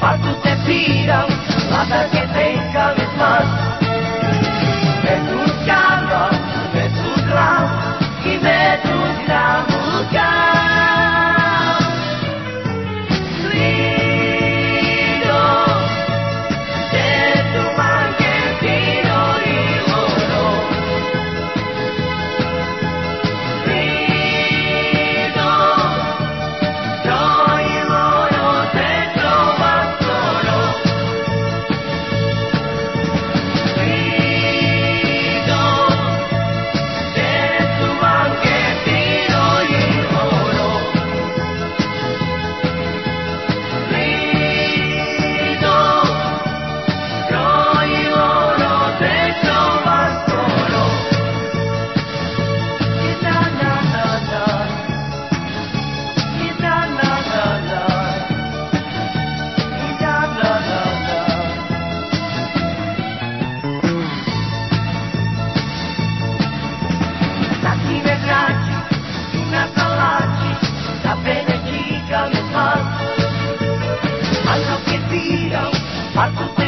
para que te pidan, para que tengan Al